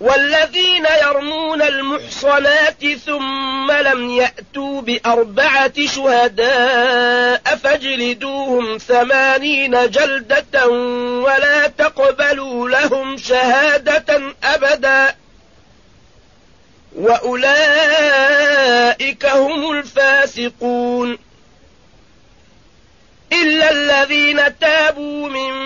والذين يرمون المحصنات ثم لم يأتوا بأربعة شهداء فاجلدوهم ثمانين جلدة ولا تقبلوا لهم شهادة أبدا. وأولئك هم الفاسقون. إلا الذين تابوا من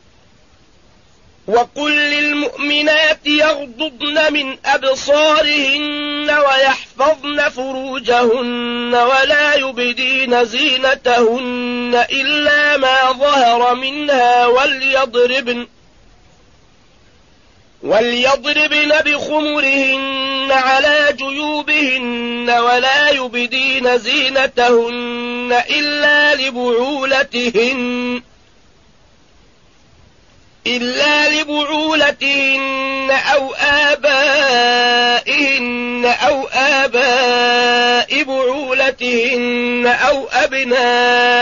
وقل للمؤمنات يغضضن من أبصارهن ويحفظن فروجهن ولا يبدين زينتهن إلا ما ظهر منها وليضربن وليضربن بخمرهن على جيوبهن ولا يبدين زينتهن إلا لبعولتهن إلا لبعولتهن أو آبائهن أو آباء بعولتهن أو أبنائهن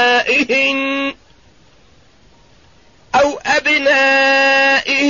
أو أبنائهن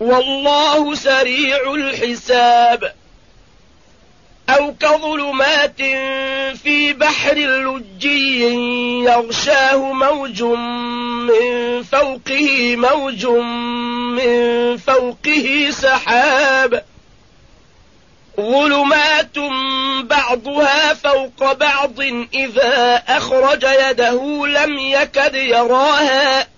والله سريع الحساب. أو كظلمات في بحر لجي يغشاه موج من فوقه موج من فوقه سحاب. ظلمات بعضها فوق بعض إذا أخرج يده لم يكد يراها.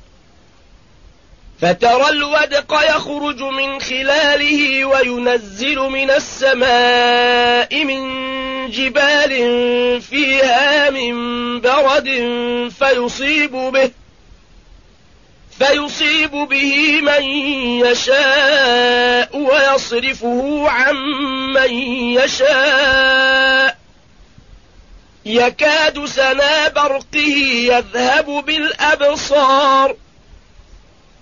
فترى الودق يخرج من خلاله وينزل من السماء من جبال فيها من برد فيصيب به فيصيب به من يشاء ويصرفه عن من يشاء. يكاد سنا برقه يذهب بالأبصار.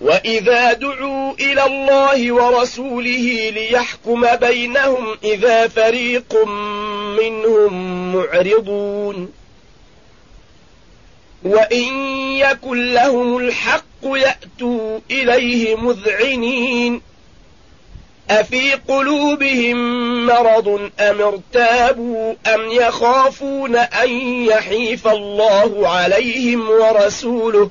وإذا دعوا إلى الله ورسوله ليحكم بينهم إذا فريق منهم معرضون وإن يكن لهم الحق يأتوا إليه مذعنين أفي قلوبهم مرض أم ارتابوا أم يخافون أن يحيف الله عليهم ورسوله